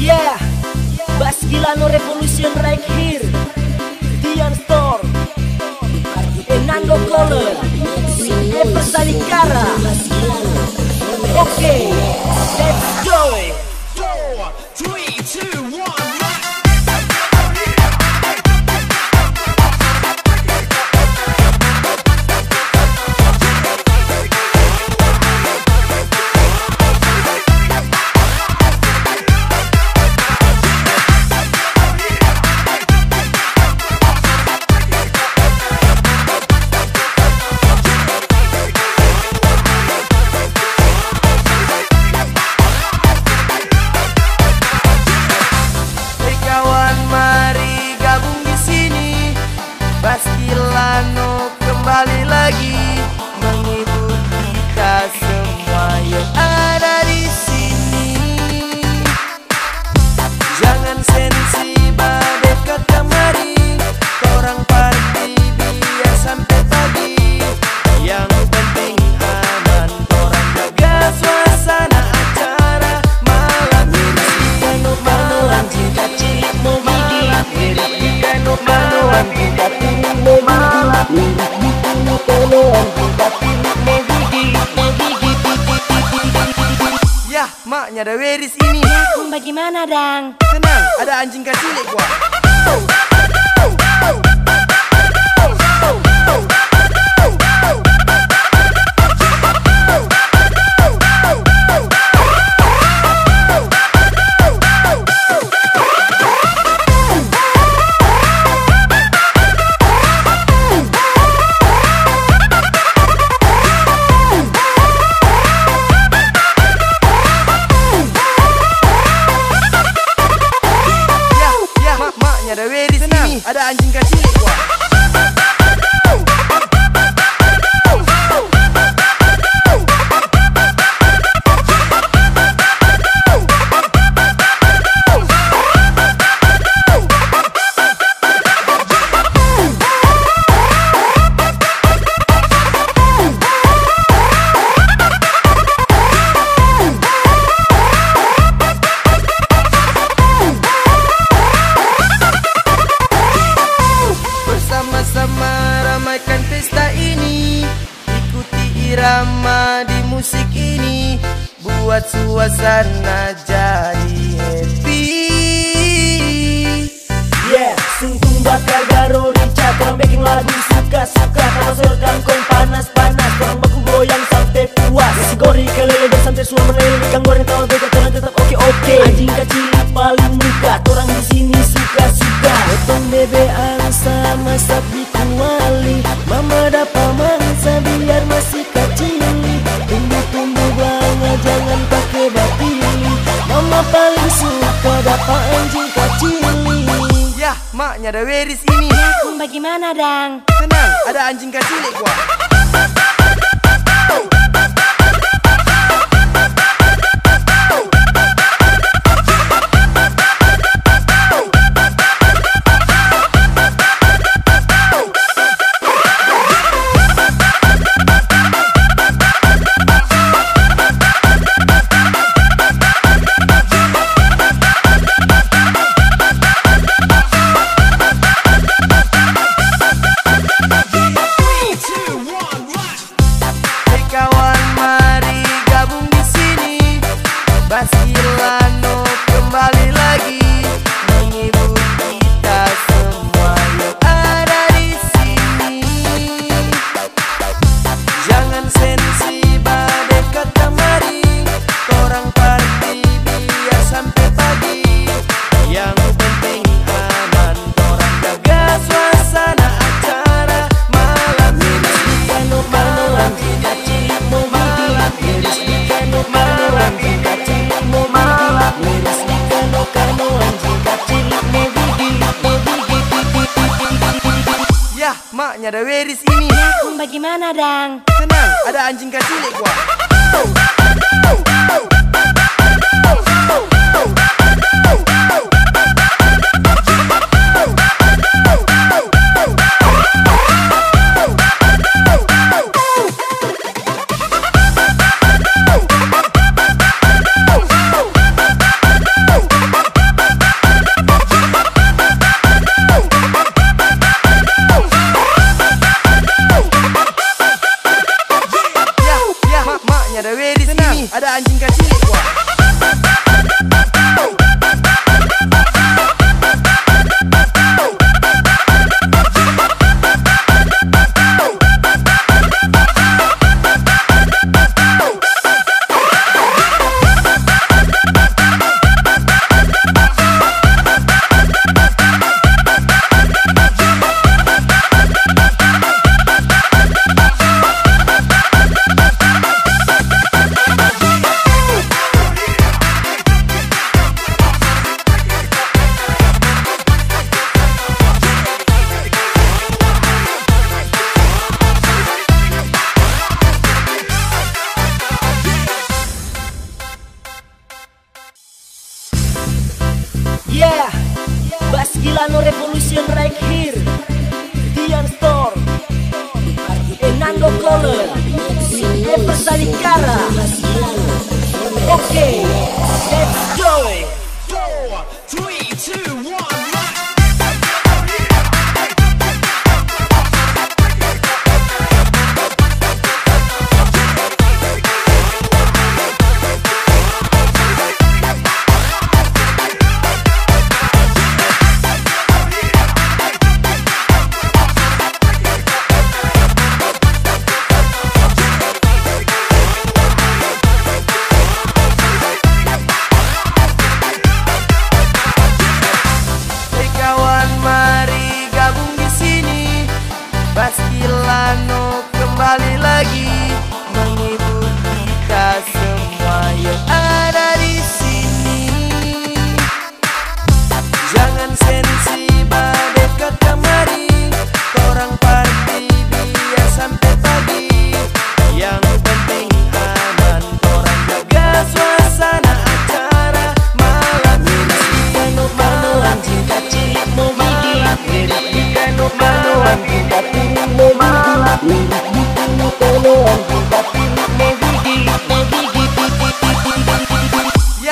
Yeah, Bas Gilano Revolution right here. Dian Storm. Enando Color Eva Salikara Oke, okay, let's go.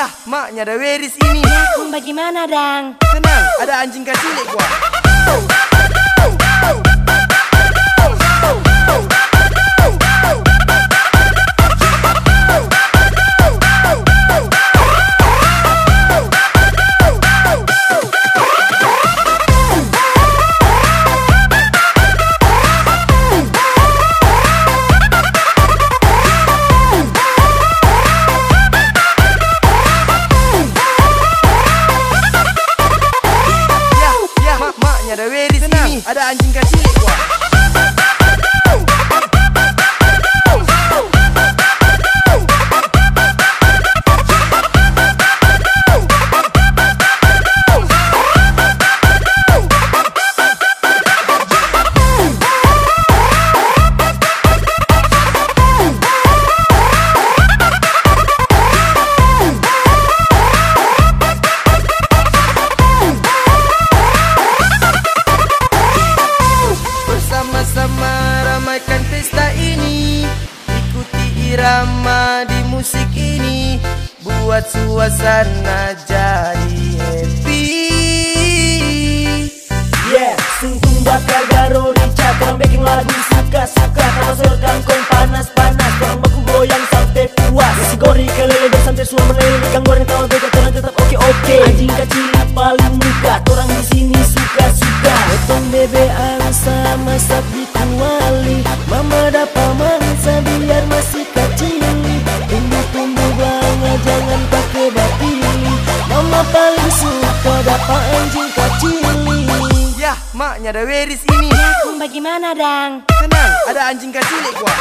Ah, maknya ada weris ini. Ya, bagaimana, Dang? Tenang, ada anjing kecil gua. Nanadang Tenang, ada anjing kecilik gua.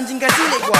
kanjingatilekwa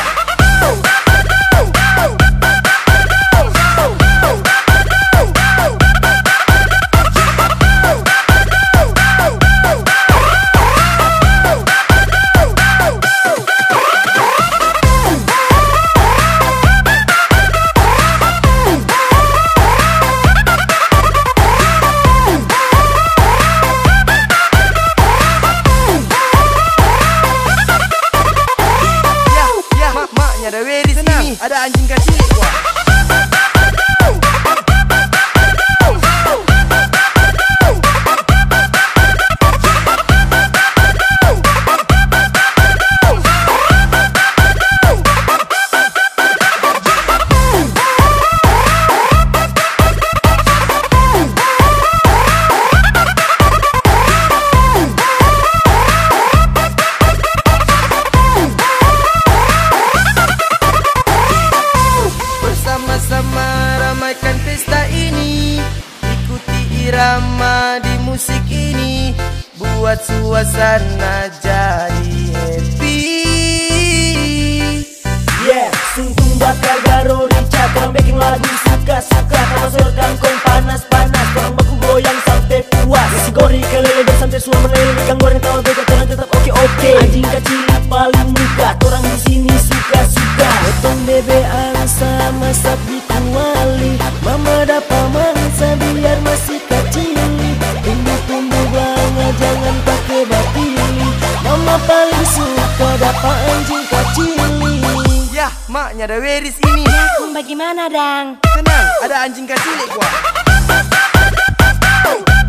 goreng tawa beda Torang tetap oke oke. okay. Anjing kecil paling muka. Torang di sini suka suka Potong bebek sama masak di kuali Mama dapat mangsa biar masih kecil. Tumbuh tumbuh belanga jangan pakai batili. Mama paling suka dapat anjing kacili Yah maknya ada weris ini. Bagaimana dang? Senang, ada anjing kacili gua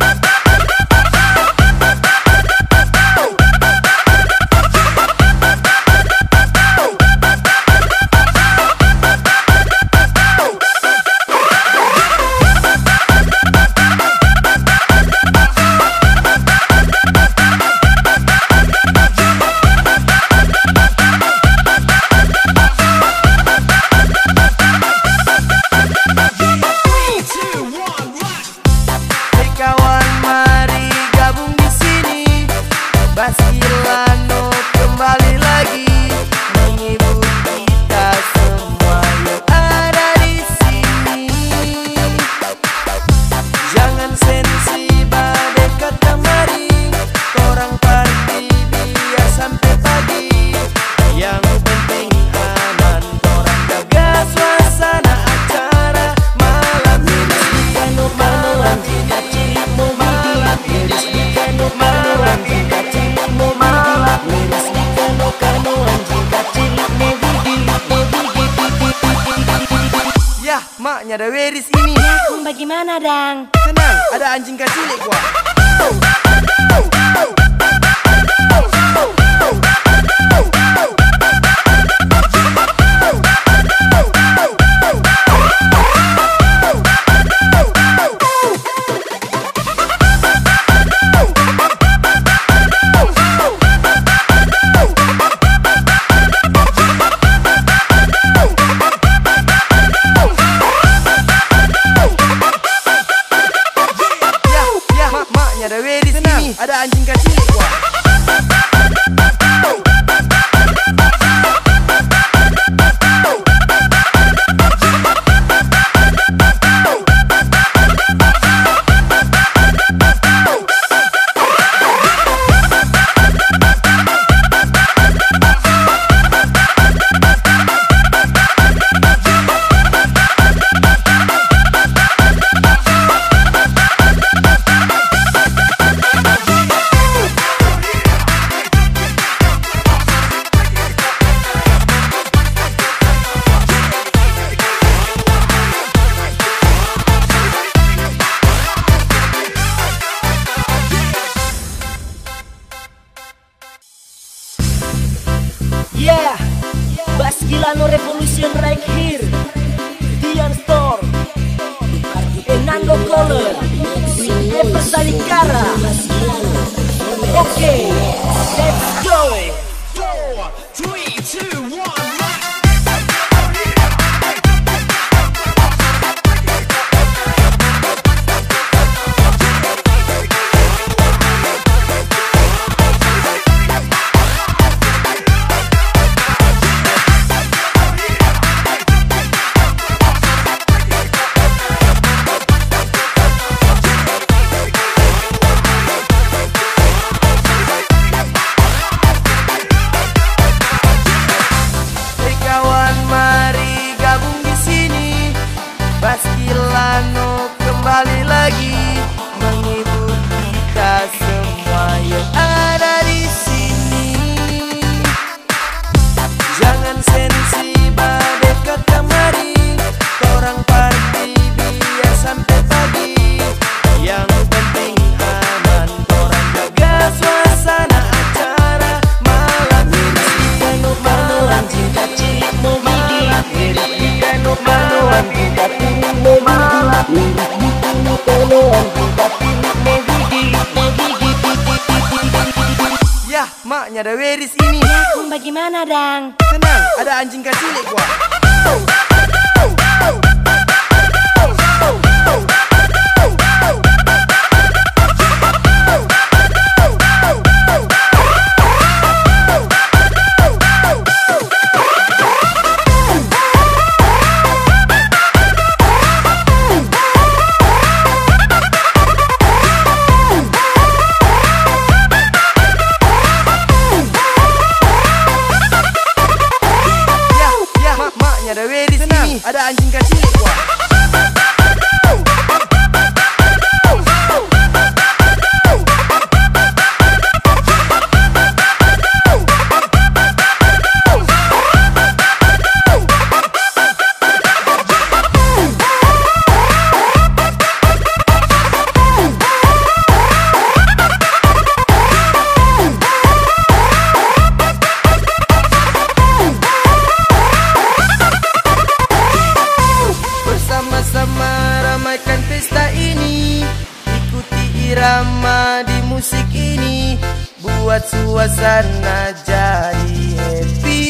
Bersama-sama ramaikan pesta ini. Ikuti irama di musik ini Buat suasana jadi happy.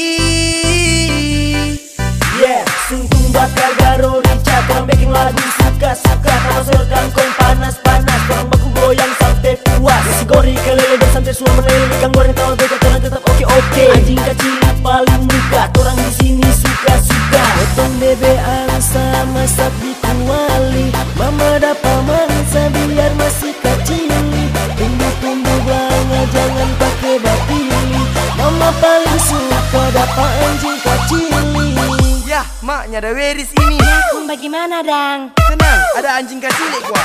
Yeah, sungguh bakal garo rica Korang bikin lagu suka-suka Kalau serkan kong panas-panas Korang baku goyang sampai puas. Si gori kelele dan santai semua meneliti Kang goreng tawa beda tetap oke-oke. Anjing kecil paling muka Korang di sini Potong bebean sama sapi kuali Mama dapat mangsa biar masih kecil Tumbuh-tumbuh belanga jangan pakai batili Mama paling suka dapat anjing kecil Yah, maknya ada Weris ini. Ya, bagaimana, Dang? Tenang, ada anjing kecil gua.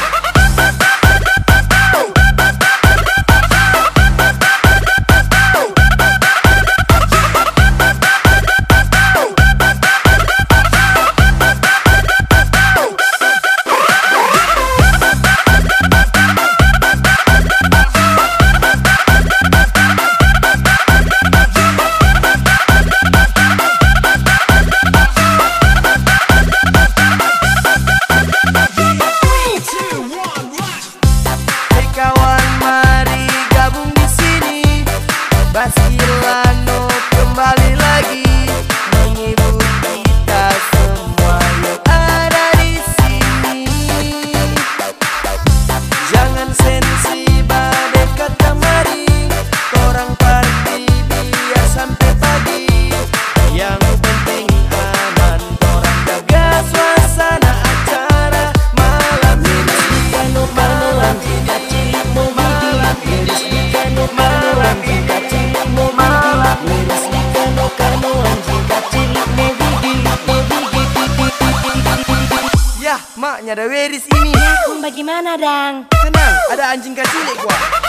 bapaknya ada Weris ini Dang, bagaimana Dang? Tenang, ada anjing kecil gua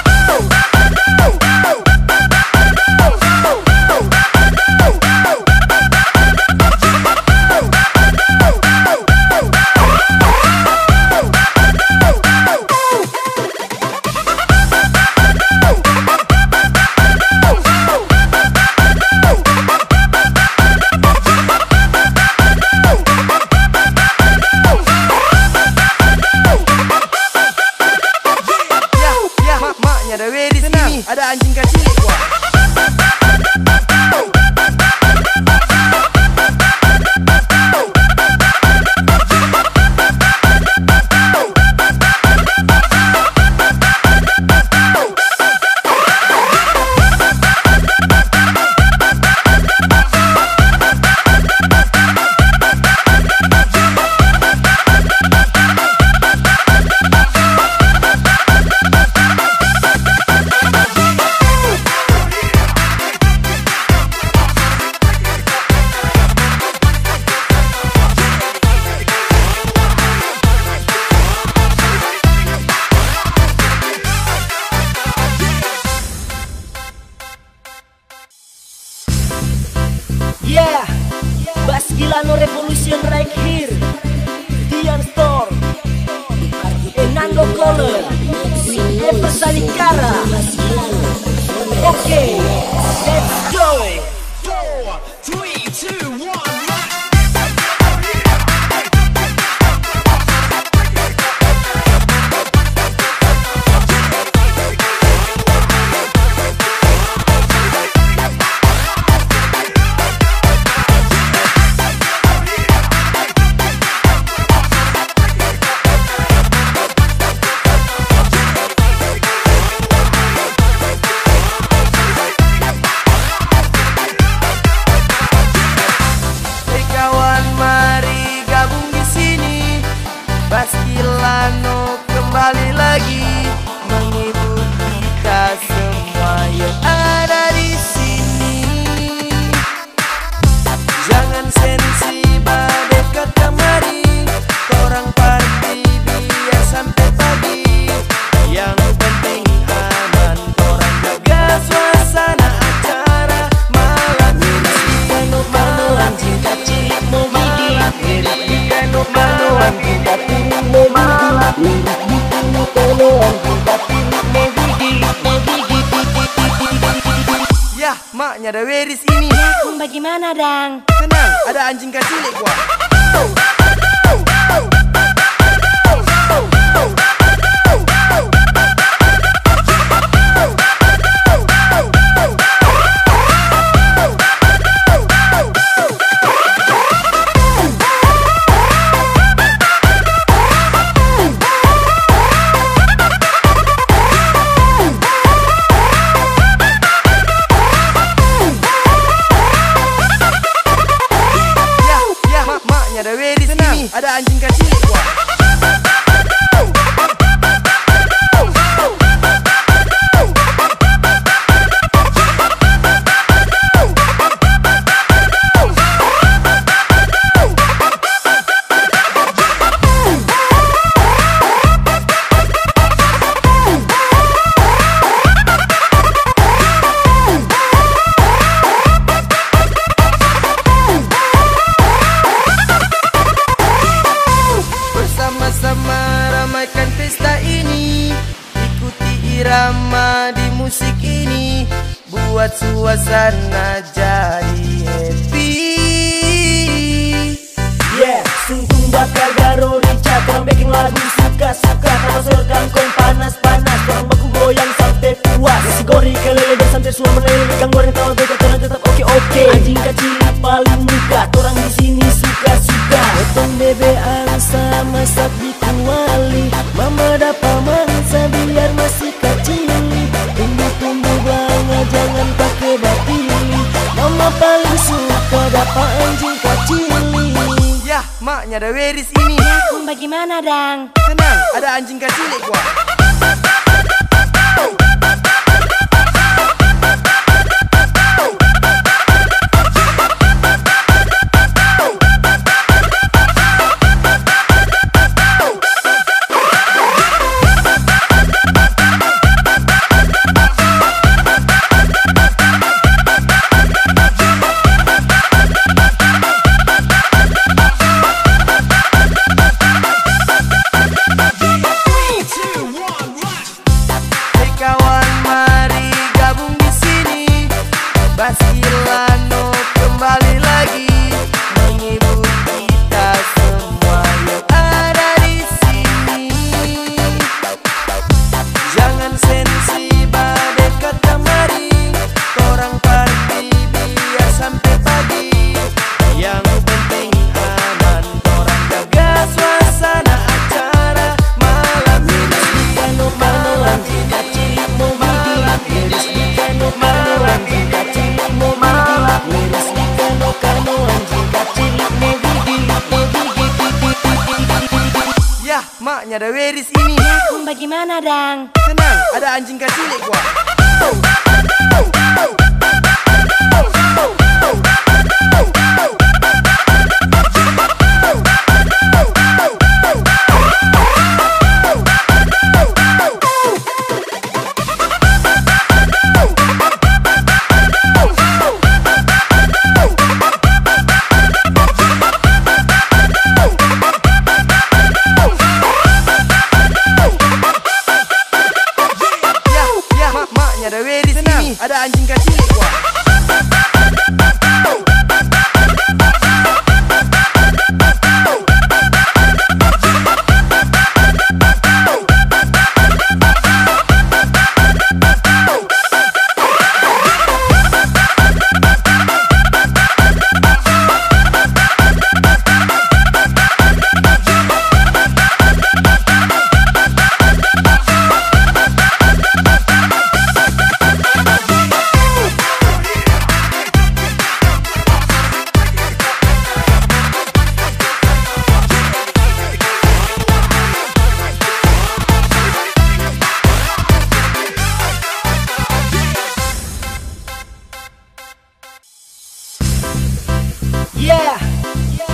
Yeah,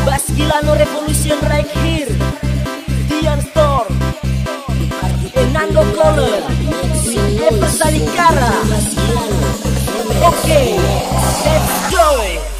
Bas Gilano Revolution right here. Dian Store Enando Color Eva Salikara. Oke, okay, let's go.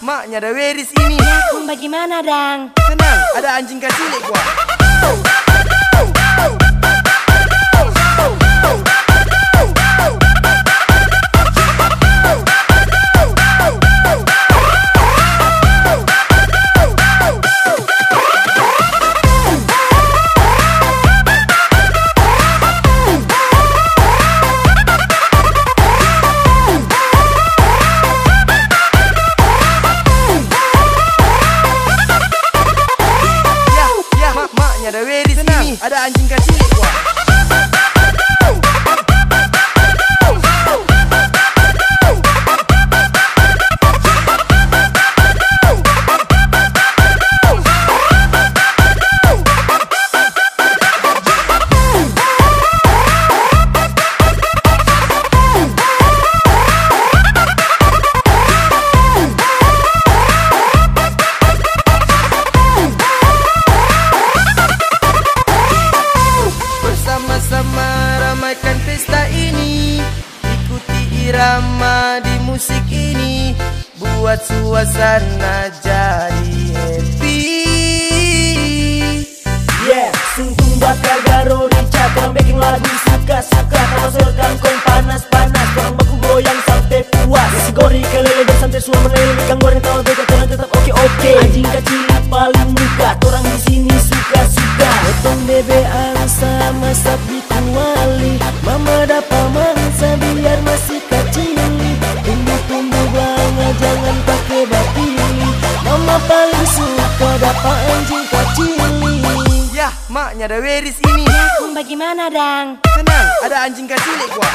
Maknya ada weris ini Bagaimana dang? Tenang, ada anjing kecil gua senang ada anjing kecilik gua.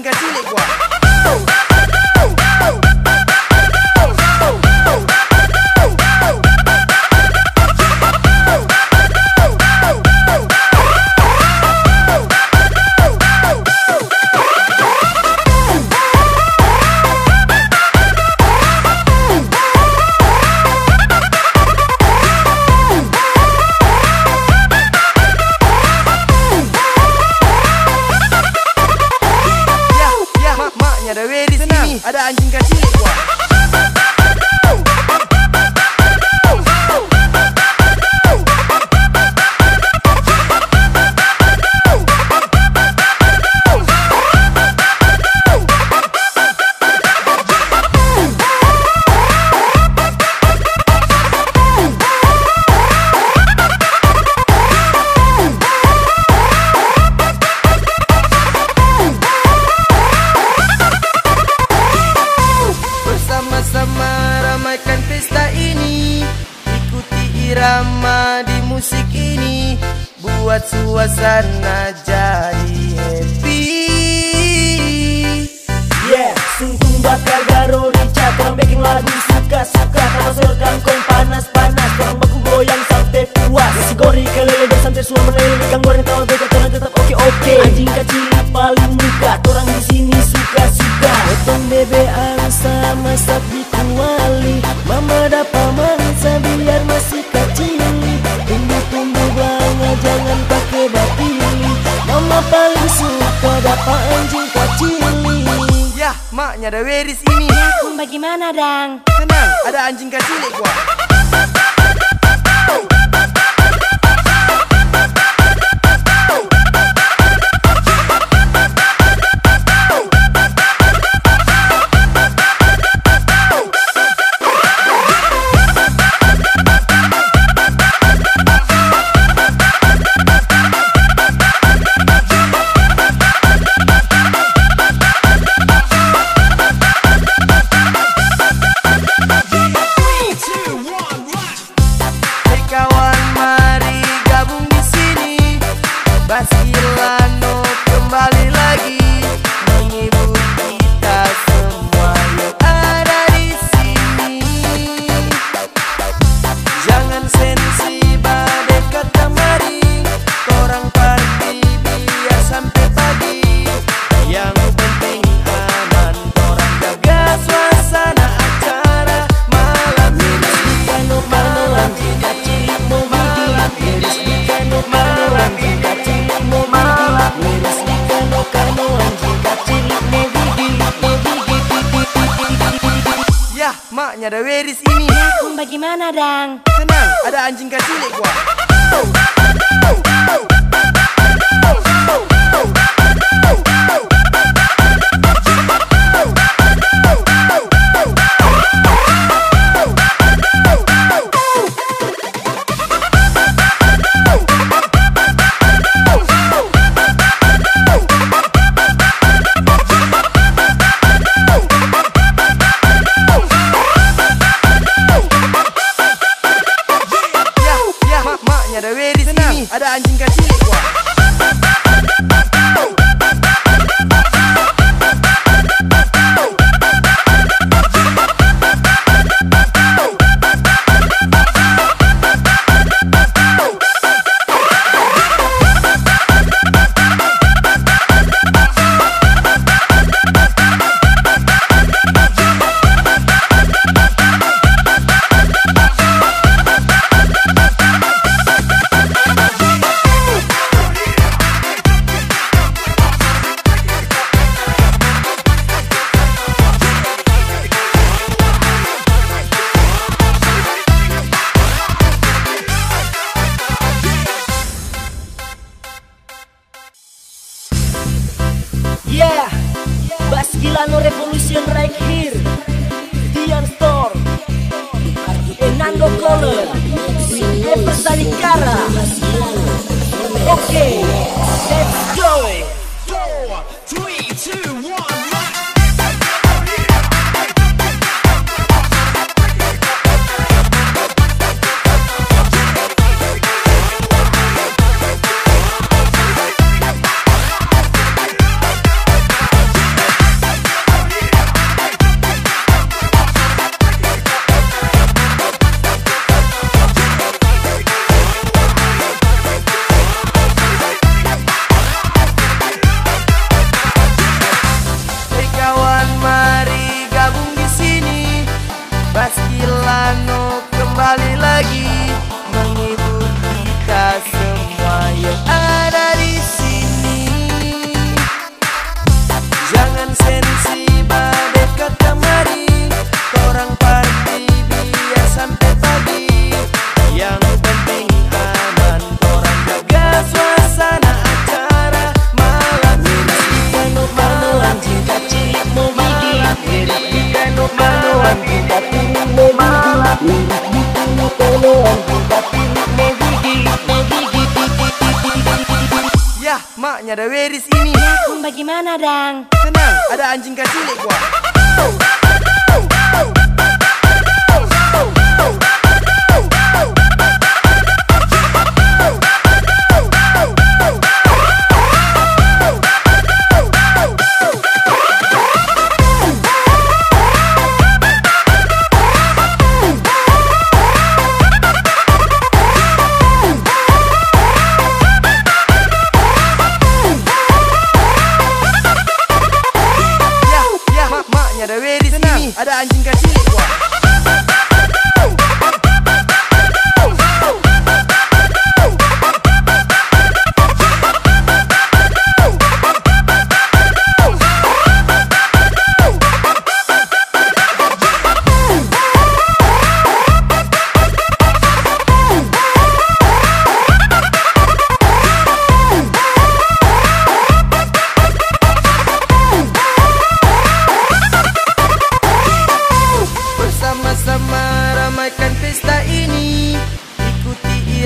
应该注意过 ada Weris ini. Pun bagaimana, Dang? Tenang, ada anjing kecil gua.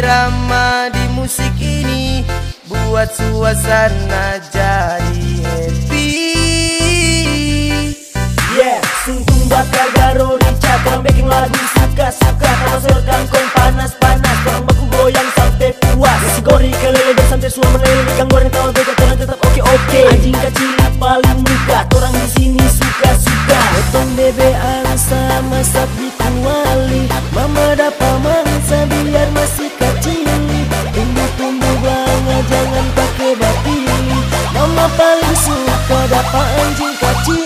Irama di musik ini Buat suasana jadi happy. Yeah, sungguh bakal garo rica Korang bikin lagu suka-suka Kalau sedang kong panas-panas Korang baku goyang sampai puas. Nasi gori kelele dan santai semua meleleh Ikan goreng tawa beda korang tetap oke-oke Anjing kecil paling muka Korang di sini suka-suka Potong bebean sama sapi kuali Mama dapat mangsa anjing kecil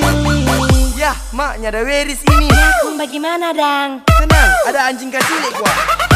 Yah, maknya ada Weris ini. Ya, bagaimana dang? Tenang, ada anjing kecil gua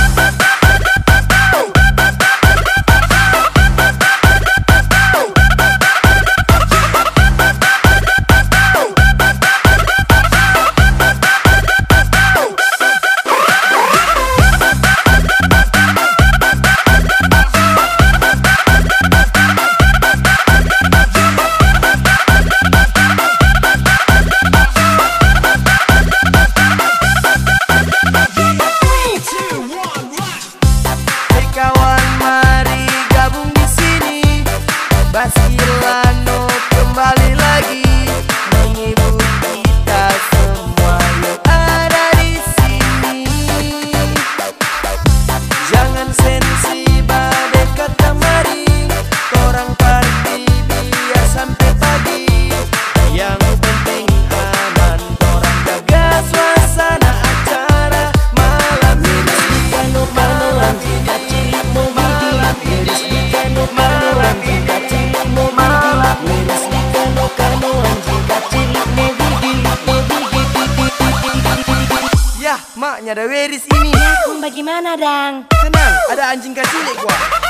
Yah, maknya ada Weris ini bagaimana dang? Tenang, ada anjing kecil gua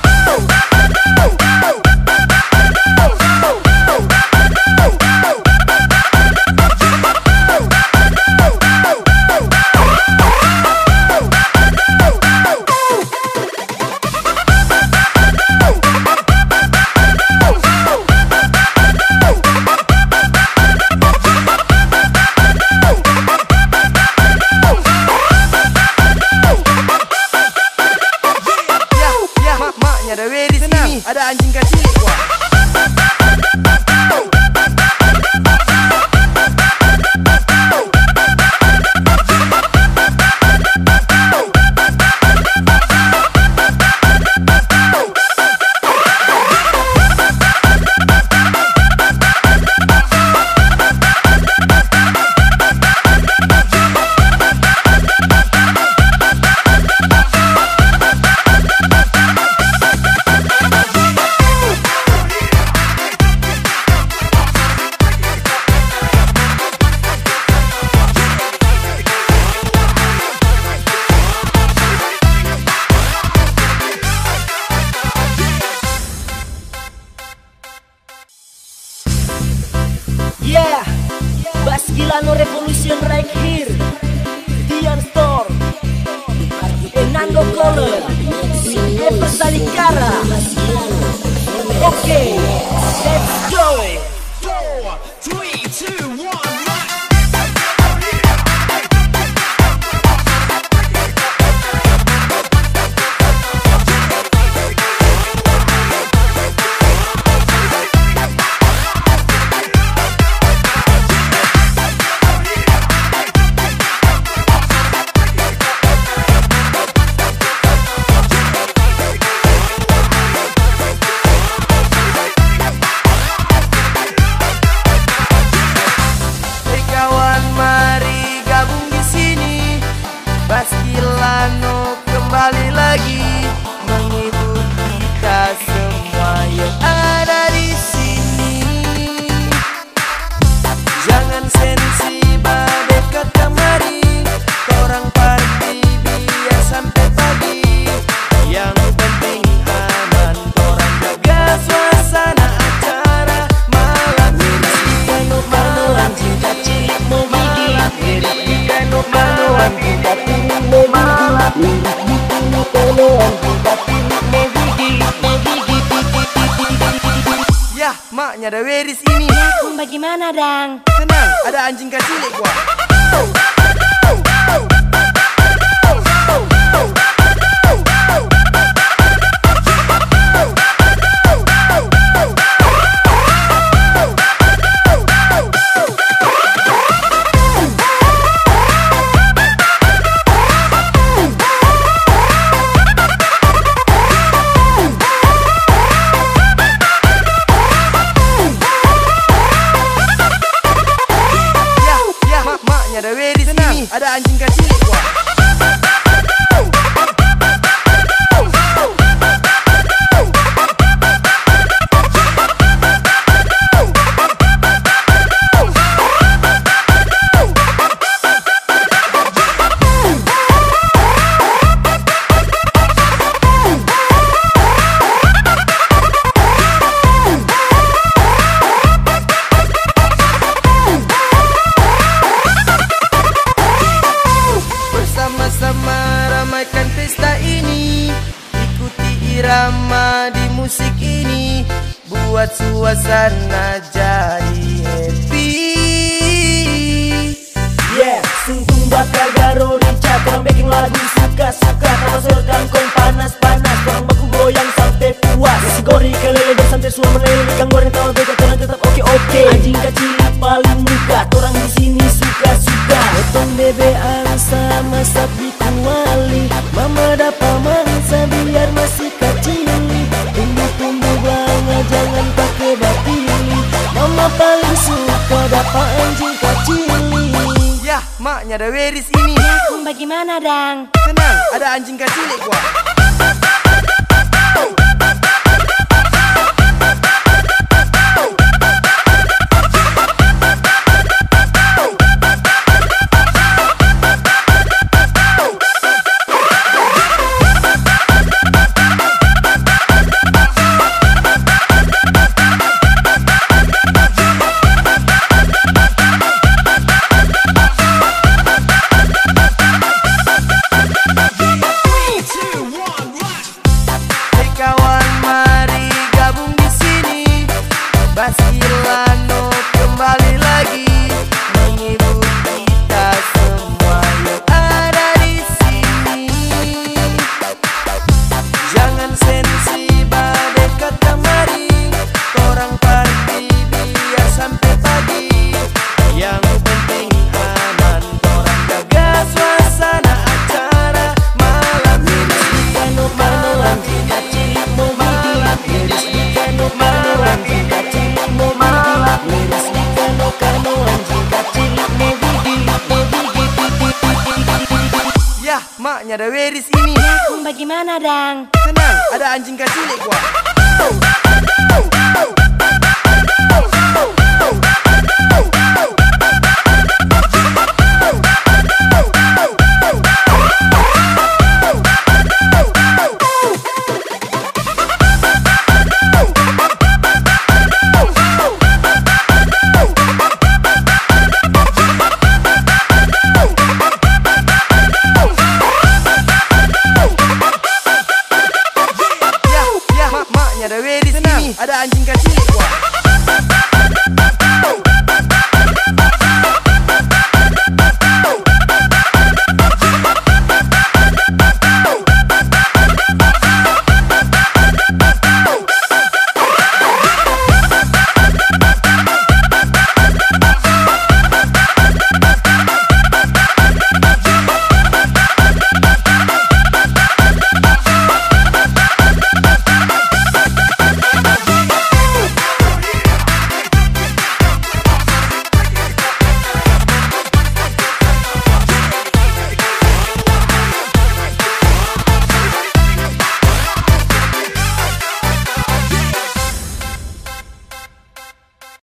anjing kecil